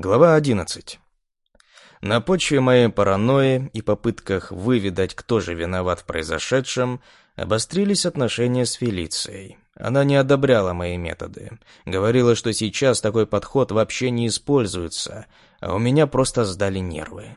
Глава 11. На почве моей паранойи и попытках выведать, кто же виноват в произошедшем, обострились отношения с Фелицией. Она не одобряла мои методы. Говорила, что сейчас такой подход вообще не используется, а у меня просто сдали нервы.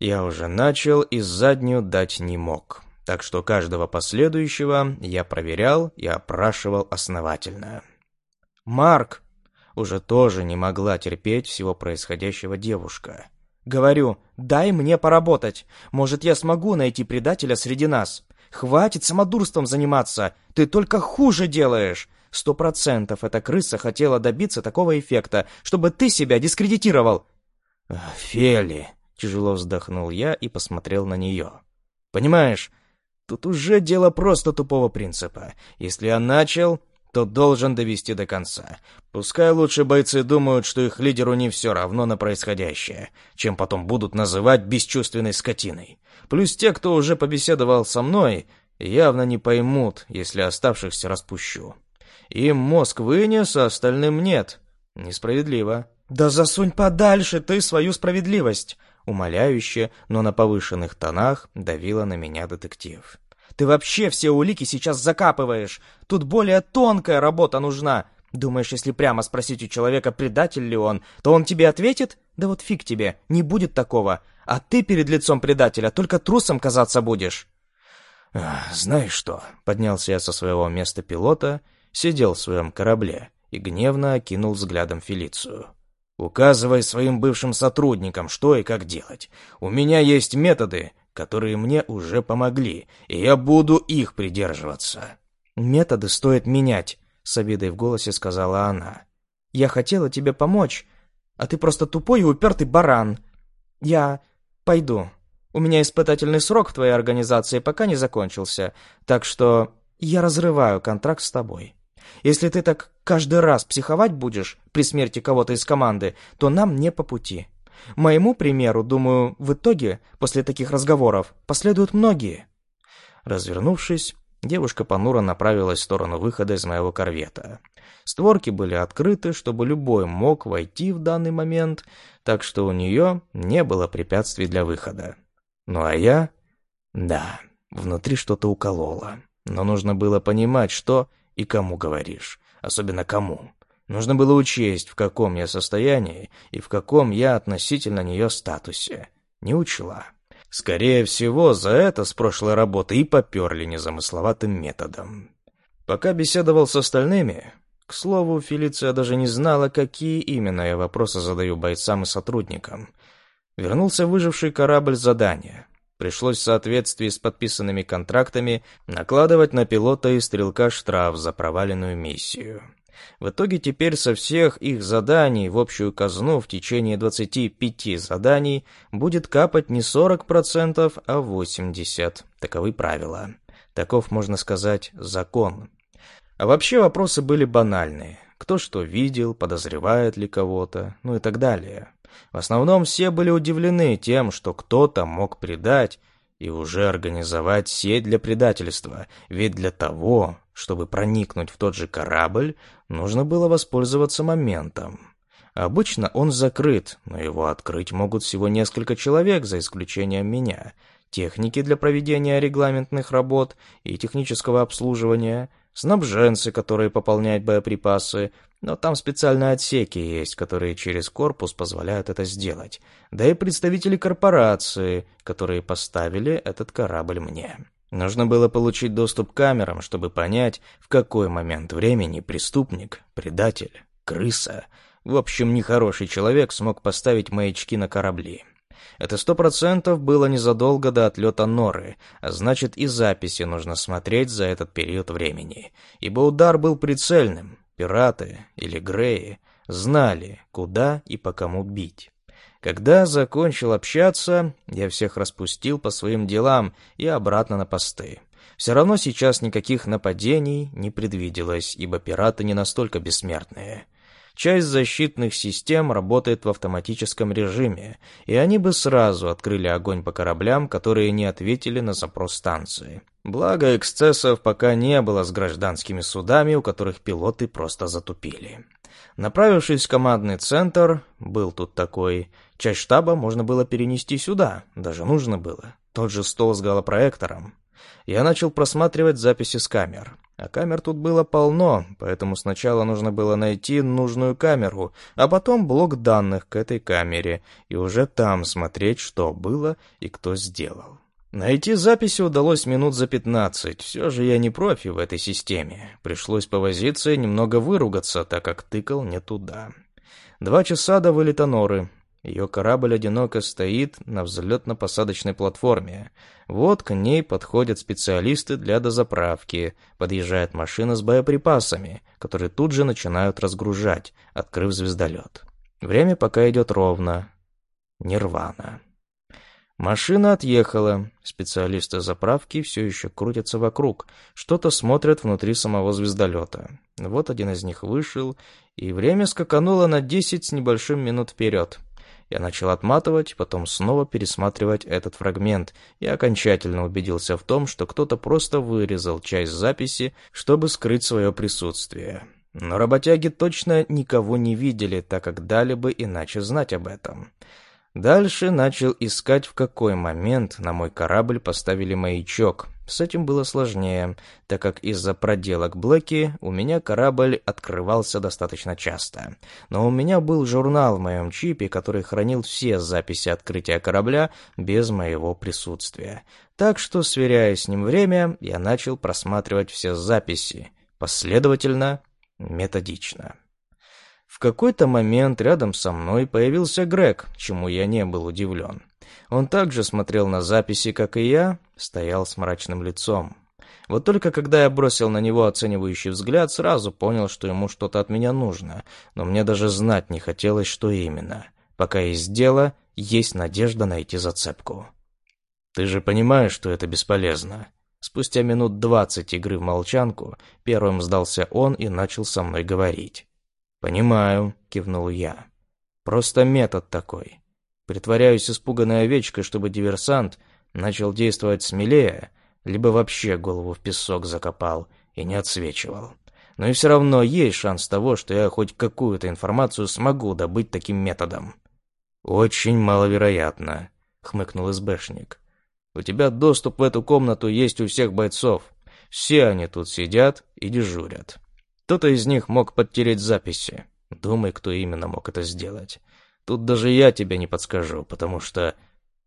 Я уже начал и заднюю дать не мог. Так что каждого последующего я проверял и опрашивал основательно. «Марк!» Уже тоже не могла терпеть всего происходящего девушка. «Говорю, дай мне поработать. Может, я смогу найти предателя среди нас. Хватит самодурством заниматься, ты только хуже делаешь. Сто процентов эта крыса хотела добиться такого эффекта, чтобы ты себя дискредитировал». «Фели», — тяжело вздохнул я и посмотрел на нее. «Понимаешь, тут уже дело просто тупого принципа. Если я начал, то должен довести до конца. Пускай лучше бойцы думают, что их лидеру не все равно на происходящее, чем потом будут называть бесчувственной скотиной. Плюс те, кто уже побеседовал со мной, явно не поймут, если оставшихся распущу. Им мозг вынес, а остальным нет. Несправедливо. «Да засунь подальше ты свою справедливость!» Умоляюще, но на повышенных тонах давила на меня детектив. Ты вообще все улики сейчас закапываешь. Тут более тонкая работа нужна. Думаешь, если прямо спросить у человека, предатель ли он, то он тебе ответит? Да вот фиг тебе, не будет такого. А ты перед лицом предателя только трусом казаться будешь. «Знаешь что?» — поднялся я со своего места пилота, сидел в своем корабле и гневно окинул взглядом Фелицию. «Указывай своим бывшим сотрудникам, что и как делать. У меня есть методы, которые мне уже помогли, и я буду их придерживаться. «Методы стоит менять», — с обидой в голосе сказала она. «Я хотела тебе помочь, а ты просто тупой и упертый баран. Я пойду. У меня испытательный срок в твоей организации пока не закончился, так что я разрываю контракт с тобой. Если ты так каждый раз психовать будешь при смерти кого-то из команды, то нам не по пути». Моему примеру, думаю, в итоге, после таких разговоров, последуют многие. Развернувшись, девушка понуро направилась в сторону выхода из моего корвета. Створки были открыты, чтобы любой мог войти в данный момент, так что у нее не было препятствий для выхода. Ну а я... Да, внутри что-то укололо. Но нужно было понимать, что и кому говоришь. Особенно кому. Нужно было учесть, в каком я состоянии и в каком я относительно нее статусе. Не учла. Скорее всего, за это с прошлой работы и поперли незамысловатым методом. Пока беседовал с остальными, к слову, Фелиция даже не знала, какие именно я вопросы задаю бойцам и сотрудникам. Вернулся выживший корабль задания. Пришлось в соответствии с подписанными контрактами накладывать на пилота и стрелка штраф за проваленную миссию. В итоге теперь со всех их заданий в общую казну в течение 25 заданий будет капать не 40%, а 80%. Таковы правила. Таков, можно сказать, закон. А вообще вопросы были банальные. Кто что видел, подозревает ли кого-то, ну и так далее. В основном все были удивлены тем, что кто-то мог предать и уже организовать сеть для предательства, ведь для того, чтобы проникнуть в тот же корабль, нужно было воспользоваться моментом. Обычно он закрыт, но его открыть могут всего несколько человек, за исключением меня. Техники для проведения регламентных работ и технического обслуживания, снабженцы, которые пополняют боеприпасы, но там специальные отсеки есть, которые через корпус позволяют это сделать, да и представители корпорации, которые поставили этот корабль мне. Нужно было получить доступ к камерам, чтобы понять, в какой момент времени преступник, предатель, крыса, в общем, нехороший человек смог поставить маячки на корабли. Это сто процентов было незадолго до отлета Норы, а значит и записи нужно смотреть за этот период времени, ибо удар был прицельным. Пираты или Греи знали, куда и по кому бить. Когда закончил общаться, я всех распустил по своим делам и обратно на посты. Все равно сейчас никаких нападений не предвиделось, ибо пираты не настолько бессмертные. Часть защитных систем работает в автоматическом режиме, и они бы сразу открыли огонь по кораблям, которые не ответили на запрос станции. Благо, эксцессов пока не было с гражданскими судами, у которых пилоты просто затупили. Направившись в командный центр, был тут такой, часть штаба можно было перенести сюда, даже нужно было. Тот же стол с голопроектором. Я начал просматривать записи с камер. А камер тут было полно, поэтому сначала нужно было найти нужную камеру, а потом блок данных к этой камере, и уже там смотреть, что было и кто сделал. Найти записи удалось минут за пятнадцать. Все же я не профи в этой системе. Пришлось повозиться и немного выругаться, так как тыкал не туда. Два часа до вылета Норы. Ее корабль одиноко стоит на взлетно-посадочной платформе. Вот к ней подходят специалисты для дозаправки. Подъезжает машина с боеприпасами, которые тут же начинают разгружать, открыв звездолет. Время пока идет ровно. Нирвана. Машина отъехала. Специалисты заправки все еще крутятся вокруг, что-то смотрят внутри самого звездолета. Вот один из них вышел, и время скакануло на 10 с небольшим минут вперед. Я начал отматывать, потом снова пересматривать этот фрагмент и окончательно убедился в том, что кто-то просто вырезал часть записи, чтобы скрыть свое присутствие. Но работяги точно никого не видели, так как дали бы иначе знать об этом. Дальше начал искать, в какой момент на мой корабль поставили маячок. С этим было сложнее, так как из-за проделок Блэки у меня корабль открывался достаточно часто. Но у меня был журнал в моем чипе, который хранил все записи открытия корабля без моего присутствия. Так что, сверяя с ним время, я начал просматривать все записи. Последовательно, методично. В какой-то момент рядом со мной появился Грег, чему я не был удивлен. Он также смотрел на записи, как и я, стоял с мрачным лицом. Вот только когда я бросил на него оценивающий взгляд, сразу понял, что ему что-то от меня нужно, но мне даже знать не хотелось, что именно. Пока есть дело, есть надежда найти зацепку. «Ты же понимаешь, что это бесполезно?» Спустя минут двадцать игры в молчанку, первым сдался он и начал со мной говорить. «Понимаю», — кивнул я. «Просто метод такой. Притворяюсь испуганной овечкой, чтобы диверсант начал действовать смелее, либо вообще голову в песок закопал и не отсвечивал. Но и все равно есть шанс того, что я хоть какую-то информацию смогу добыть таким методом». «Очень маловероятно», — хмыкнул СБшник. «У тебя доступ в эту комнату есть у всех бойцов. Все они тут сидят и дежурят. Кто-то из них мог подтереть записи. Думай, кто именно мог это сделать. Тут даже я тебе не подскажу, потому что...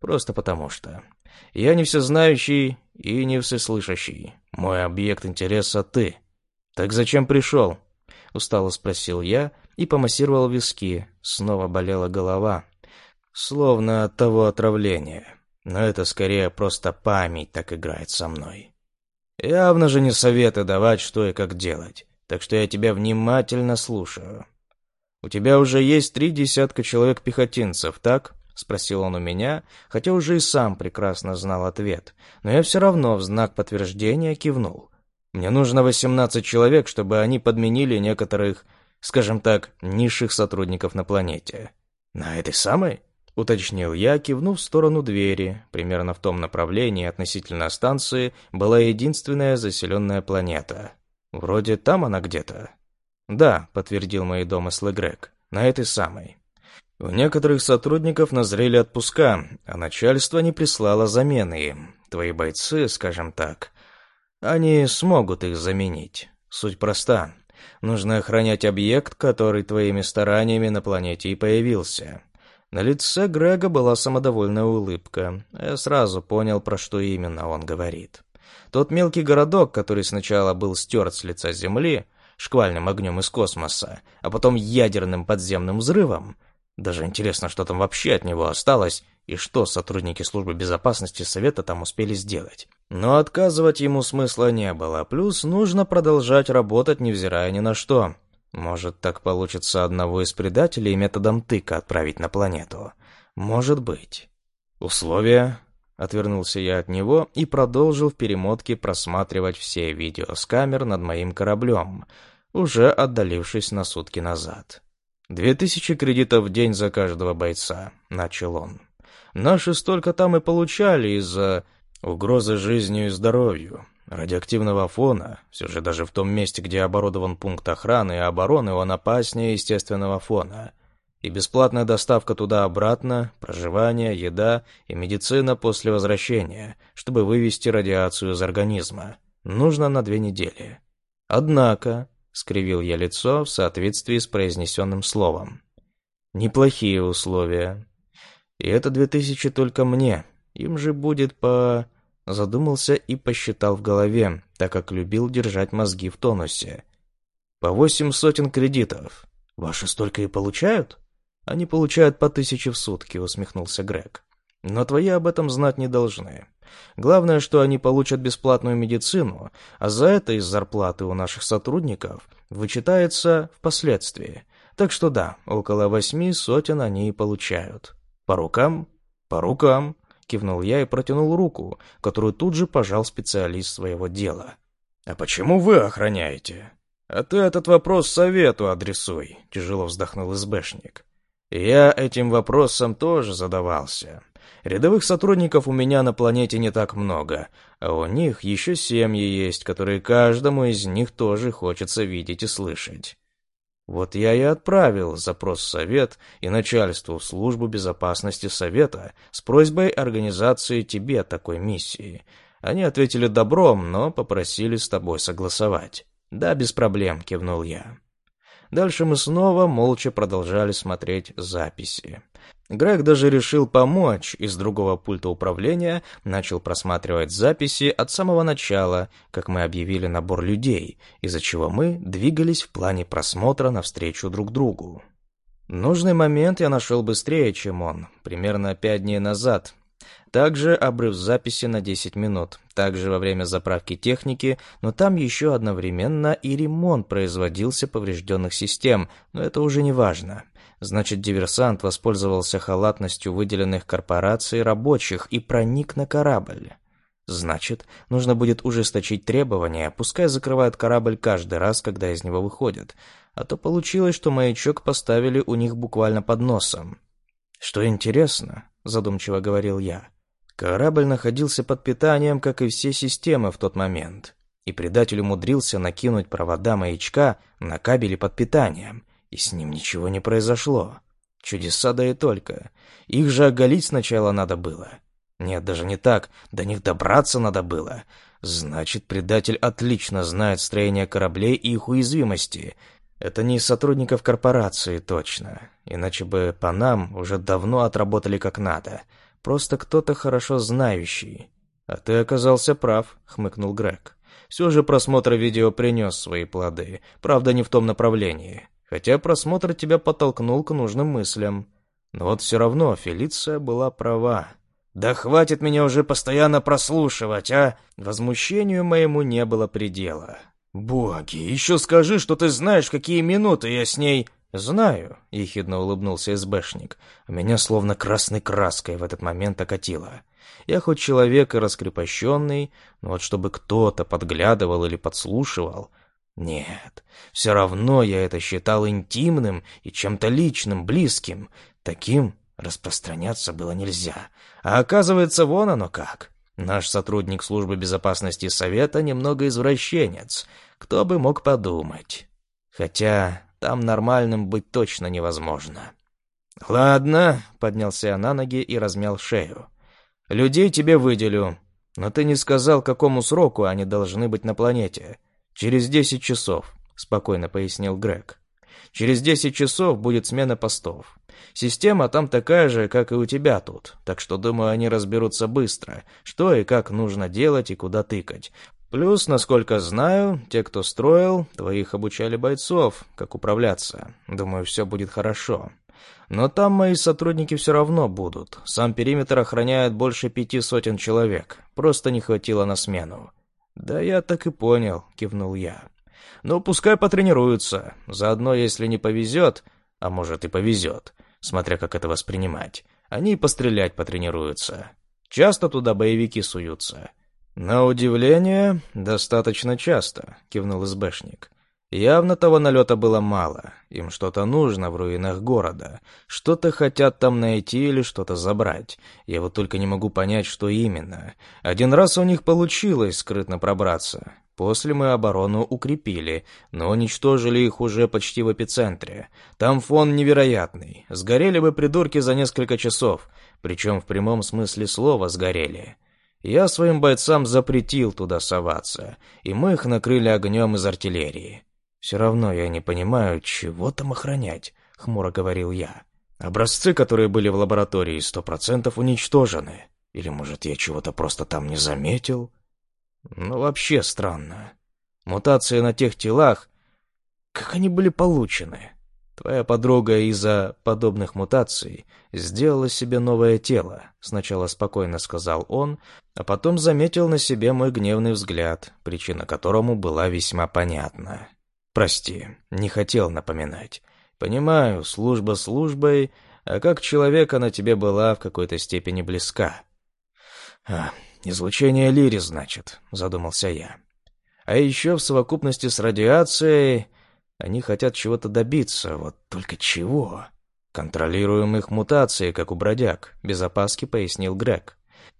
Просто потому что. Я не всезнающий и не всеслышащий. Мой объект интереса ты. Так зачем пришел? Устало спросил я и помассировал виски. Снова болела голова. Словно от того отравления. Но это скорее просто память так играет со мной. Явно же не советы давать, что и как делать так что я тебя внимательно слушаю. У тебя уже есть три десятка человек-пехотинцев, так?» — спросил он у меня, хотя уже и сам прекрасно знал ответ, но я все равно в знак подтверждения кивнул. «Мне нужно восемнадцать человек, чтобы они подменили некоторых, скажем так, низших сотрудников на планете». «На этой самой?» — уточнил я, кивнув в сторону двери. Примерно в том направлении относительно станции была единственная заселенная планета. «Вроде там она где-то». «Да», — подтвердил мои домыслы Грег, — «на этой самой». У некоторых сотрудников назрели отпуска, а начальство не прислало замены им. Твои бойцы, скажем так, они смогут их заменить. Суть проста. Нужно охранять объект, который твоими стараниями на планете и появился. На лице Грега была самодовольная улыбка. Я сразу понял, про что именно он говорит. Тот мелкий городок, который сначала был стерт с лица Земли, шквальным огнем из космоса, а потом ядерным подземным взрывом, даже интересно, что там вообще от него осталось, и что сотрудники службы безопасности Совета там успели сделать. Но отказывать ему смысла не было, плюс нужно продолжать работать, невзирая ни на что. Может, так получится одного из предателей методом тыка отправить на планету? Может быть. Условия Отвернулся я от него и продолжил в перемотке просматривать все видео с камер над моим кораблем, уже отдалившись на сутки назад. «Две тысячи кредитов в день за каждого бойца», — начал он. «Наши столько там и получали из-за угрозы жизнью и здоровью. радиоактивного фона, все же даже в том месте, где оборудован пункт охраны и обороны, он опаснее естественного фона. И бесплатная доставка туда-обратно, проживание, еда и медицина после возвращения, чтобы вывести радиацию из организма. Нужно на две недели. Однако, — скривил я лицо в соответствии с произнесенным словом, — неплохие условия. И это две тысячи только мне, им же будет по... Задумался и посчитал в голове, так как любил держать мозги в тонусе. По восемь сотен кредитов. Ваши столько и получают? Они получают по тысяче в сутки, усмехнулся Грег. Но твои об этом знать не должны. Главное, что они получат бесплатную медицину, а за это из зарплаты у наших сотрудников вычитается впоследствии. Так что да, около восьми сотен они и получают. По рукам? По рукам. Кивнул я и протянул руку, которую тут же пожал специалист своего дела. «А почему вы охраняете?» «А ты этот вопрос совету адресуй», — тяжело вздохнул СБшник. «Я этим вопросом тоже задавался. Рядовых сотрудников у меня на планете не так много, а у них еще семьи есть, которые каждому из них тоже хочется видеть и слышать. Вот я и отправил запрос в Совет и начальству в Службу безопасности Совета с просьбой организации тебе такой миссии. Они ответили добром, но попросили с тобой согласовать. «Да, без проблем», — кивнул я. Дальше мы снова молча продолжали смотреть записи. Грег даже решил помочь, из другого пульта управления начал просматривать записи от самого начала, как мы объявили набор людей, из-за чего мы двигались в плане просмотра навстречу друг другу. Нужный момент я нашел быстрее, чем он, примерно пять дней назад, также обрыв записи на 10 минут. Также во время заправки техники, но там еще одновременно и ремонт производился поврежденных систем, но это уже не важно. Значит, диверсант воспользовался халатностью выделенных корпораций рабочих и проник на корабль. Значит, нужно будет ужесточить требования, пускай закрывают корабль каждый раз, когда из него выходят. А то получилось, что маячок поставили у них буквально под носом. «Что интересно», — задумчиво говорил я, Корабль находился под питанием, как и все системы в тот момент. И предатель умудрился накинуть провода маячка на кабели под питанием, и с ним ничего не произошло. Чудеса да и только. Их же оголить сначала надо было. Нет, даже не так, до них добраться надо было. Значит, предатель отлично знает строение кораблей и их уязвимости. Это не из сотрудников корпорации точно, иначе бы по нам уже давно отработали как надо — Просто кто-то хорошо знающий. А ты оказался прав, хмыкнул Грег. Все же просмотр видео принес свои плоды, правда не в том направлении. Хотя просмотр тебя подтолкнул к нужным мыслям. Но вот все равно Фелиция была права. «Да хватит меня уже постоянно прослушивать, а!» Возмущению моему не было предела. «Боги, еще скажи, что ты знаешь, какие минуты я с ней...» «Знаю», — ехидно улыбнулся СБшник. Меня словно красной краской в этот момент окатило. Я хоть человек и раскрепощенный, но вот чтобы кто-то подглядывал или подслушивал... Нет, все равно я это считал интимным и чем-то личным, близким. Таким распространяться было нельзя. А оказывается, вон оно как. Наш сотрудник службы безопасности Совета немного извращенец. Кто бы мог подумать. Хотя там нормальным быть точно невозможно. «Ладно», — поднялся я на ноги и размял шею. «Людей тебе выделю, но ты не сказал, какому сроку они должны быть на планете. Через десять часов», — спокойно пояснил Грег. «Через десять часов будет смена постов. Система там такая же, как и у тебя тут, так что, думаю, они разберутся быстро, что и как нужно делать и куда тыкать. Плюс, насколько знаю, те, кто строил, твоих обучали бойцов, как управляться. Думаю, все будет хорошо. Но там мои сотрудники все равно будут. Сам периметр охраняет больше пяти сотен человек. Просто не хватило на смену. «Да я так и понял», — кивнул я. «Ну, пускай потренируются. Заодно, если не повезет, а может и повезет, смотря как это воспринимать, они и пострелять потренируются. Часто туда боевики суются». «На удивление, достаточно часто», — кивнул СБшник. Явно того налета было мало. Им что-то нужно в руинах города. Что-то хотят там найти или что-то забрать. Я вот только не могу понять, что именно. Один раз у них получилось скрытно пробраться. После мы оборону укрепили, но уничтожили их уже почти в эпицентре. Там фон невероятный. Сгорели бы придурки за несколько часов. Причем в прямом смысле слова сгорели. Я своим бойцам запретил туда соваться, и мы их накрыли огнем из артиллерии. «Все равно я не понимаю, чего там охранять», — хмуро говорил я. «Образцы, которые были в лаборатории, сто процентов уничтожены. Или, может, я чего-то просто там не заметил?» «Ну, вообще странно. Мутации на тех телах, как они были получены?» Твоя подруга из-за подобных мутаций сделала себе новое тело, сначала спокойно сказал он, а потом заметил на себе мой гневный взгляд, причина которому была весьма понятна. Прости, не хотел напоминать. Понимаю, служба службой, а как человек она тебе была в какой-то степени близка. А, излучение лири, значит, задумался я. А еще в совокупности с радиацией они хотят чего-то добиться, вот только чего? Контролируем их мутации, как у бродяг, без опаски пояснил Грег.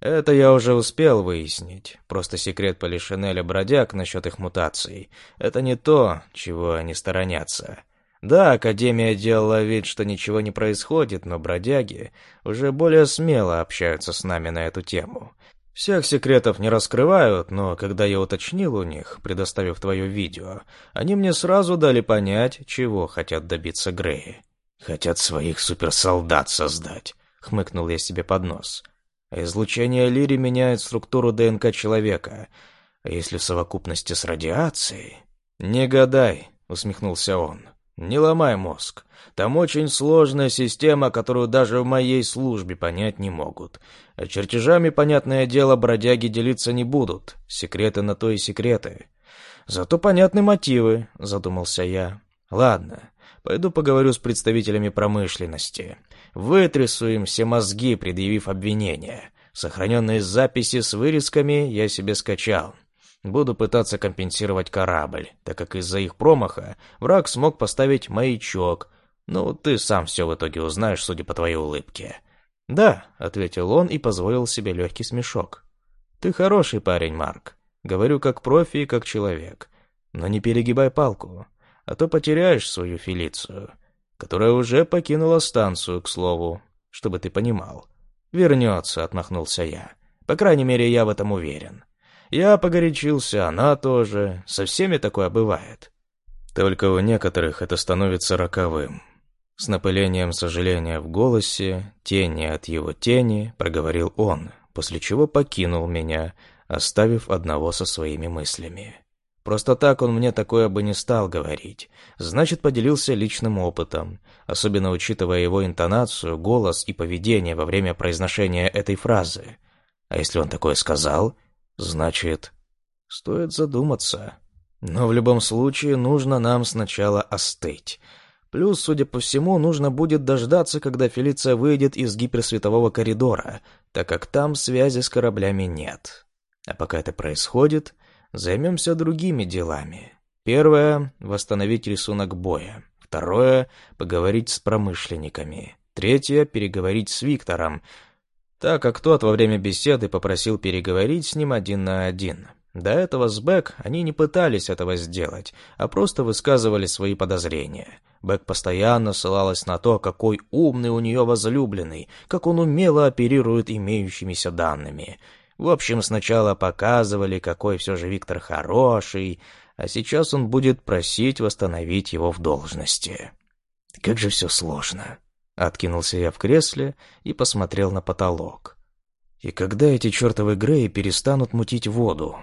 Это я уже успел выяснить. Просто секрет Полишинеля бродяг насчет их мутаций. Это не то, чего они сторонятся. Да, Академия делала вид, что ничего не происходит, но бродяги уже более смело общаются с нами на эту тему. Всех секретов не раскрывают, но когда я уточнил у них, предоставив твое видео, они мне сразу дали понять, чего хотят добиться Греи. «Хотят своих суперсолдат создать», — хмыкнул я себе под нос. излучение Лири меняет структуру ДНК человека, а если в совокупности с радиацией...» «Не гадай», — усмехнулся он. «Не ломай мозг. Там очень сложная система, которую даже в моей службе понять не могут. А чертежами, понятное дело, бродяги делиться не будут. Секреты на то и секреты. Зато понятны мотивы, задумался я. Ладно, пойду поговорю с представителями промышленности. Вытрясу им все мозги, предъявив обвинения. Сохраненные записи с вырезками я себе скачал. Буду пытаться компенсировать корабль, так как из-за их промаха враг смог поставить маячок. Ну, ты сам все в итоге узнаешь, судя по твоей улыбке. «Да», — ответил он и позволил себе легкий смешок. «Ты хороший парень, Марк. Говорю как профи и как человек. Но не перегибай палку, а то потеряешь свою Фелицию, которая уже покинула станцию, к слову, чтобы ты понимал. Вернется», — отмахнулся я. «По крайней мере, я в этом уверен». Я погорячился, она тоже. Со всеми такое бывает. Только у некоторых это становится роковым. С напылением сожаления в голосе, тени от его тени, проговорил он, после чего покинул меня, оставив одного со своими мыслями. Просто так он мне такое бы не стал говорить. Значит, поделился личным опытом, особенно учитывая его интонацию, голос и поведение во время произношения этой фразы. А если он такое сказал, Значит, стоит задуматься. Но в любом случае нужно нам сначала остыть. Плюс, судя по всему, нужно будет дождаться, когда Фелиция выйдет из гиперсветового коридора, так как там связи с кораблями нет. А пока это происходит, займемся другими делами. Первое — восстановить рисунок боя. Второе — поговорить с промышленниками. Третье — переговорить с Виктором, так как тот во время беседы попросил переговорить с ним один на один. До этого с Бэк они не пытались этого сделать, а просто высказывали свои подозрения. Бэк постоянно ссылалась на то, какой умный у нее возлюбленный, как он умело оперирует имеющимися данными. В общем, сначала показывали, какой все же Виктор хороший, а сейчас он будет просить восстановить его в должности. Как же все сложно. Откинулся я в кресле и посмотрел на потолок. И когда эти чертовы Греи перестанут мутить воду?